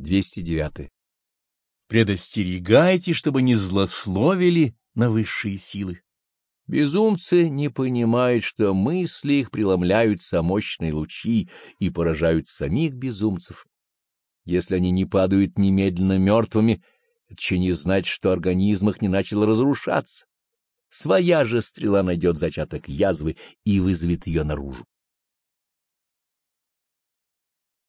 209. Предостерегайте, чтобы не злословили на высшие силы. Безумцы не понимают, что мысли их преломляются мощные лучи и поражают самих безумцев. Если они не падают немедленно мертвыми, это еще не значит, что организм их не начал разрушаться. Своя же стрела найдет зачаток язвы и вызовет ее наружу.